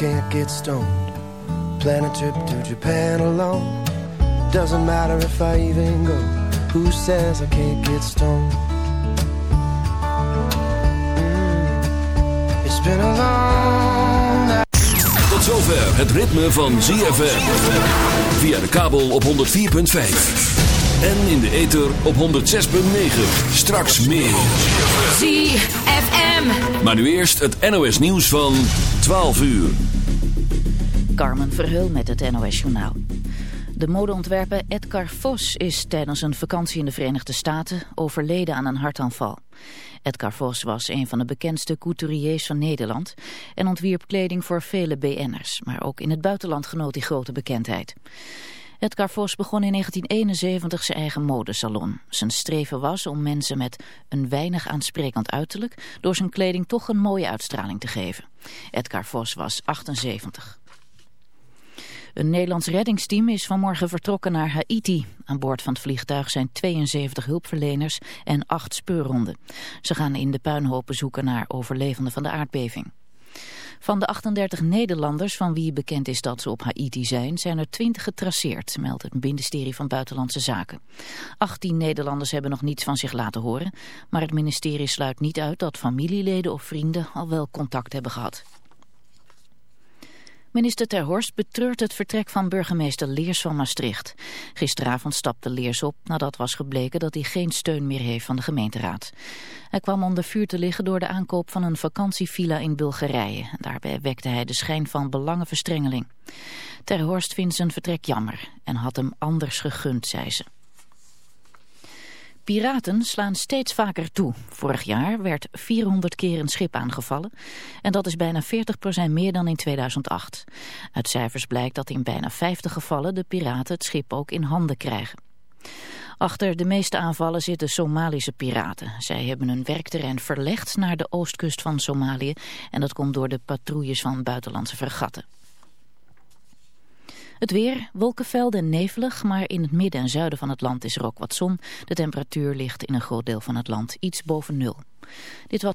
Can't get stoned? Plan a trip to Japan alone. Doesn't matter if I even go. Who says I can't get stoned? Mm. It's been a long night. Tot zover het ritme van ZFM. Via de kabel op 104.5. En in de ether op 106.9. Straks meer. ZFM. Maar nu eerst het NOS nieuws van 12 uur. Carmen Verheul met het NOS Journaal. De modeontwerper Edgar Vos is tijdens een vakantie in de Verenigde Staten overleden aan een hartaanval. Edgar Vos was een van de bekendste couturiers van Nederland en ontwierp kleding voor vele BN'ers, maar ook in het buitenland genoot hij grote bekendheid. Edgar Vos begon in 1971 zijn eigen modesalon. Zijn streven was om mensen met een weinig aansprekend uiterlijk door zijn kleding toch een mooie uitstraling te geven. Edgar Vos was 78. Een Nederlands reddingsteam is vanmorgen vertrokken naar Haiti. Aan boord van het vliegtuig zijn 72 hulpverleners en 8 speurhonden. Ze gaan in de puinhopen zoeken naar overlevenden van de aardbeving. Van de 38 Nederlanders van wie bekend is dat ze op Haiti zijn, zijn er 20 getraceerd, meldt het ministerie van Buitenlandse Zaken. 18 Nederlanders hebben nog niets van zich laten horen, maar het ministerie sluit niet uit dat familieleden of vrienden al wel contact hebben gehad. Minister Ter Horst betreurt het vertrek van burgemeester Leers van Maastricht. Gisteravond stapte Leers op nadat was gebleken dat hij geen steun meer heeft van de gemeenteraad. Hij kwam onder vuur te liggen door de aankoop van een vakantievilla in Bulgarije. Daarbij wekte hij de schijn van belangenverstrengeling. Ter Horst vindt zijn vertrek jammer en had hem anders gegund, zei ze. Piraten slaan steeds vaker toe. Vorig jaar werd 400 keer een schip aangevallen en dat is bijna 40% meer dan in 2008. Uit cijfers blijkt dat in bijna 50 gevallen de piraten het schip ook in handen krijgen. Achter de meeste aanvallen zitten Somalische piraten. Zij hebben hun werkterrein verlegd naar de oostkust van Somalië en dat komt door de patrouilles van buitenlandse fregatten. Het weer, wolkenvelden en nevelig, maar in het midden en zuiden van het land is er ook wat zon. De temperatuur ligt in een groot deel van het land iets boven nul. Dit was...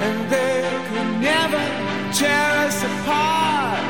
and they could never tear us apart.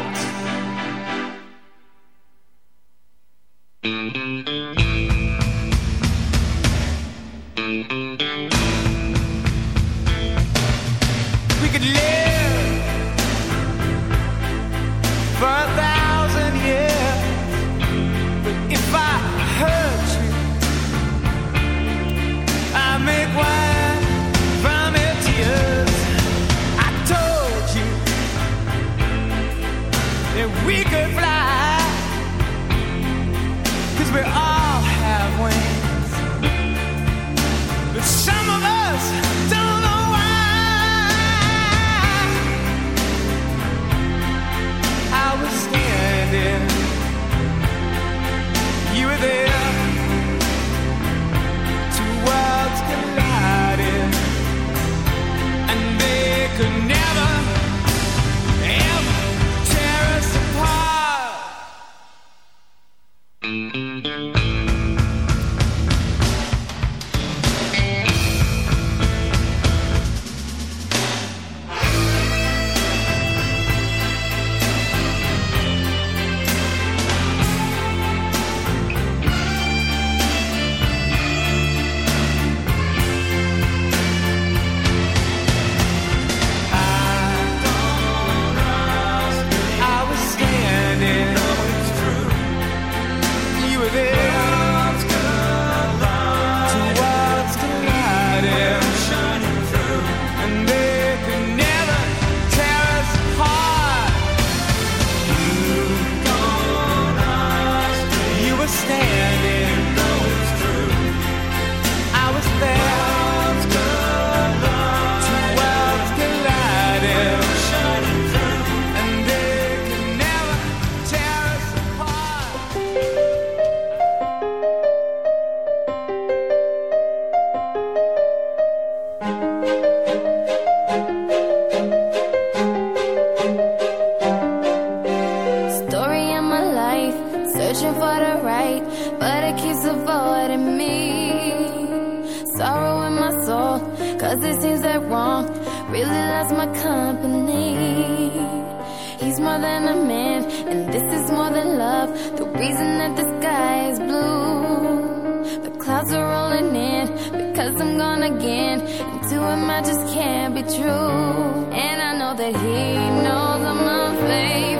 I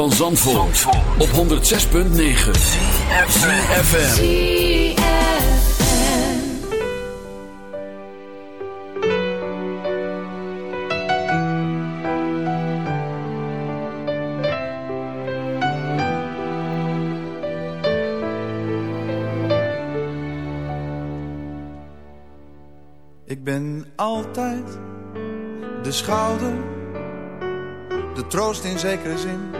van Zandvoort, op 106.9 CFFM Ik ben altijd de schouder, de troost in zekere zin.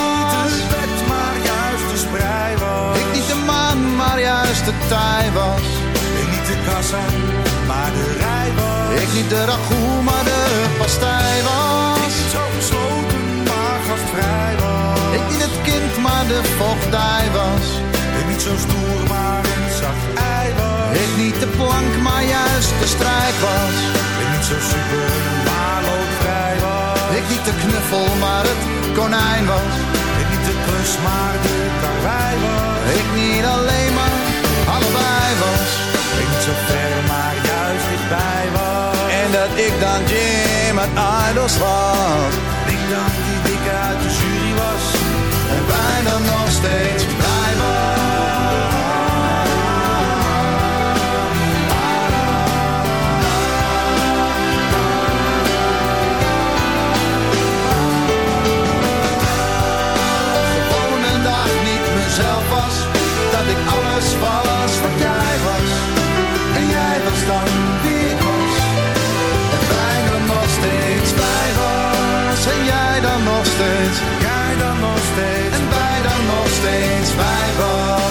Juist de tij was. Ik niet de kassa, maar de rij was. Ik niet de ragout, maar de pastij was. Ik niet zo gesloten, maar gastvrij was. Ik niet het kind, maar de vochtdij was. Ik niet zo stoer, maar een zacht ei was. Ik niet de plank, maar juist de strijk was. Ik niet zo super, maar loodvrij was. Ik niet de knuffel, maar het konijn was. Maar de karwei was. Ik niet alleen, maar allebei was. Ik niet zo ver, maar juist dichtbij was. En dat ik dan Jim uit Idols was. Ik dan die dikke uit de jury was. En bijna nog steeds dan. En bijna nog steeds bij was. En jij dan nog steeds. Jij dan nog steeds. En wij dan nog steeds bij was.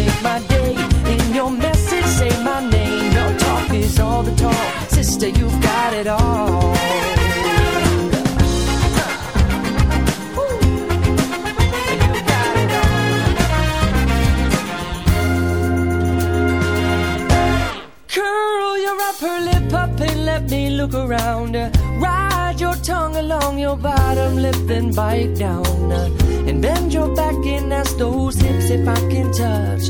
my day. In your message, say my name. Your talk is all the talk. Sister, you've got it all. Curl your upper lip up and let me look around. Ride your tongue along your bottom lip, then bite down. And bend your back and ask those hips if I can touch.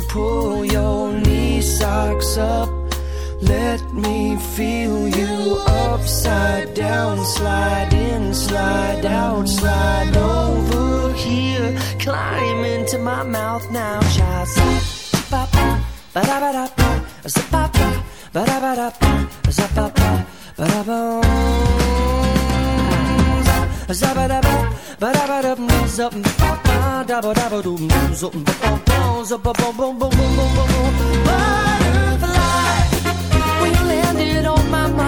Pull your knee socks up. Let me feel you upside down, slide in, slide out, slide over here. Climb into my mouth now, child. Ba ba da ba da ba, ba ba ba da ba da ba, ba ba ba da ba bones, boom, boom, boom, boom, boom, boom, boom, butterfly. When you landed on my mind.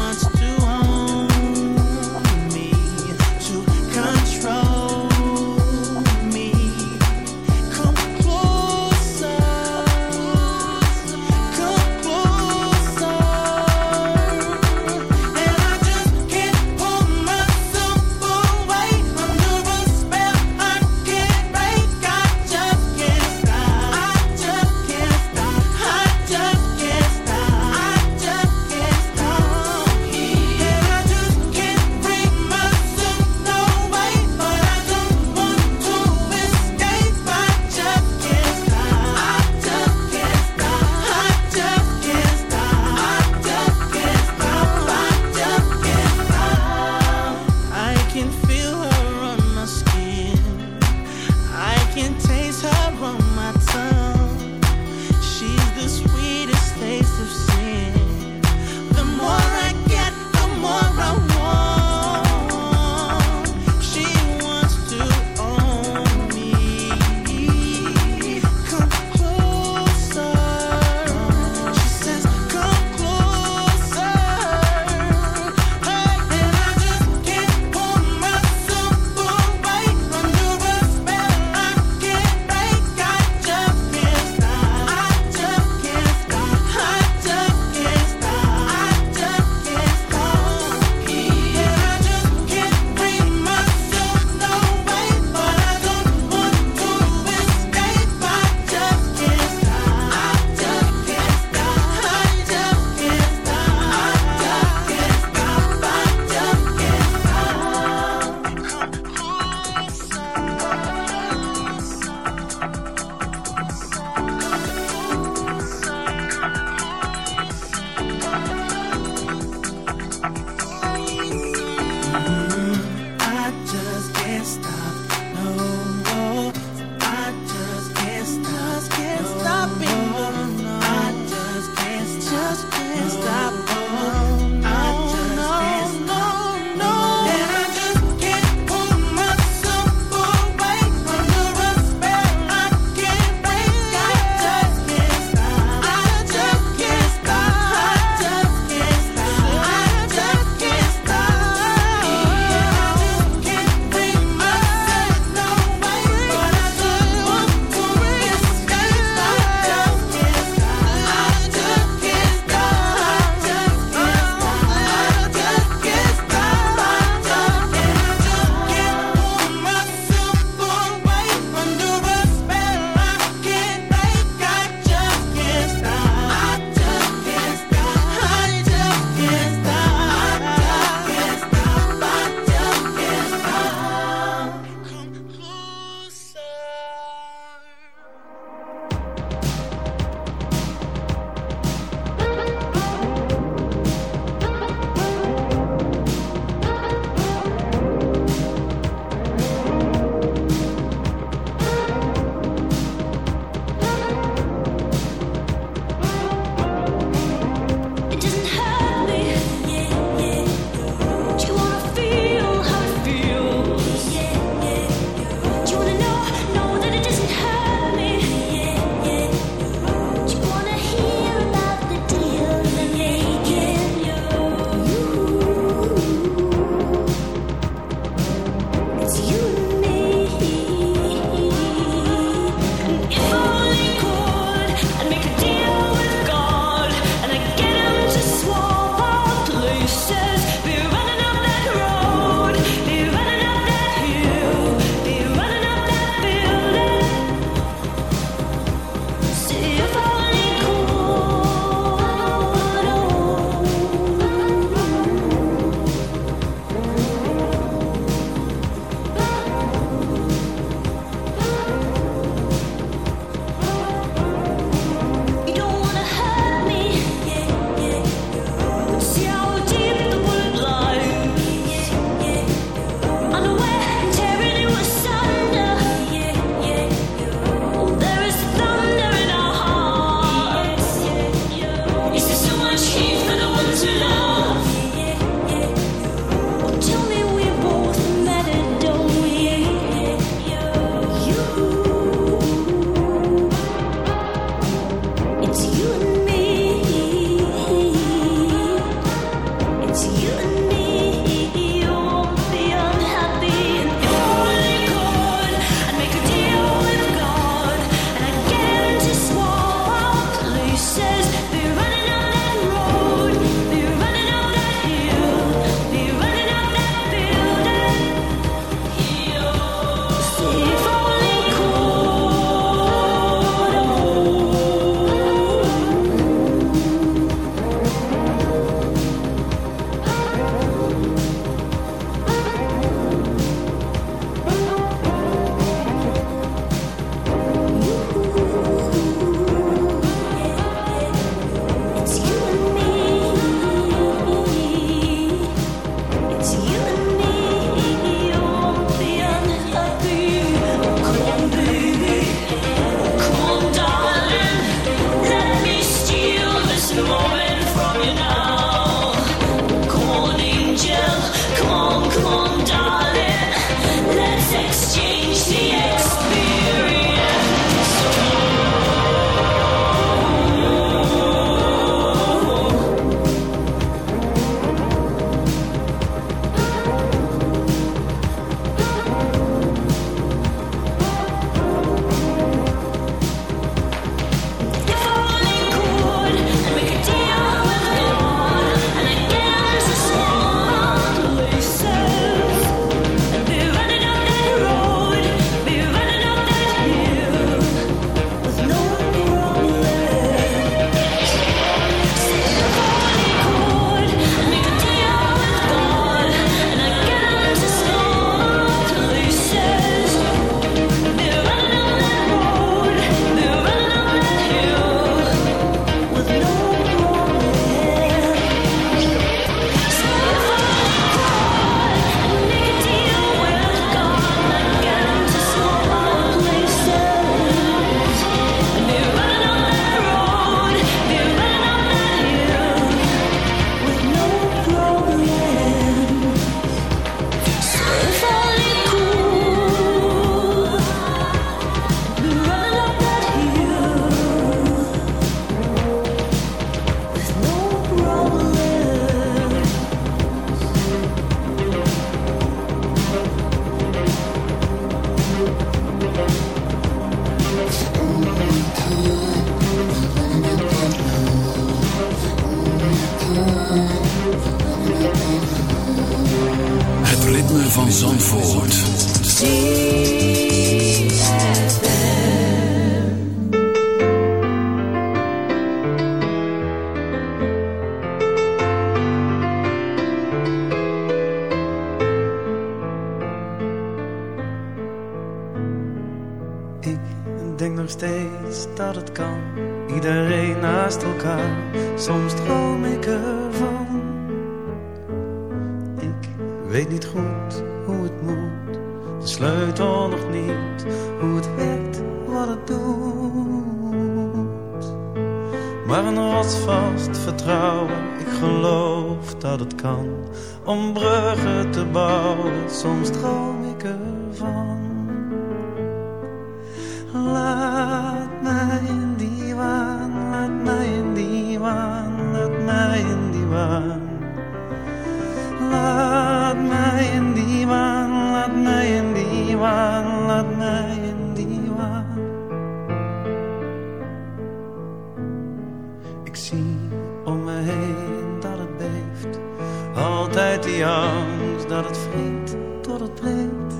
Dat het vriend tot het breekt.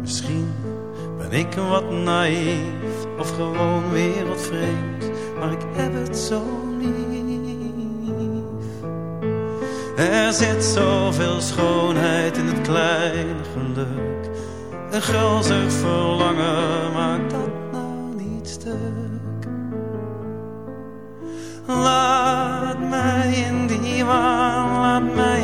Misschien ben ik wat naïef of gewoon weer wat maar ik heb het zo lief. Er zit zoveel schoonheid in het kleine geluk. Een gulzig verlangen maakt dat nou niet stuk. Laat mij in die waan my mind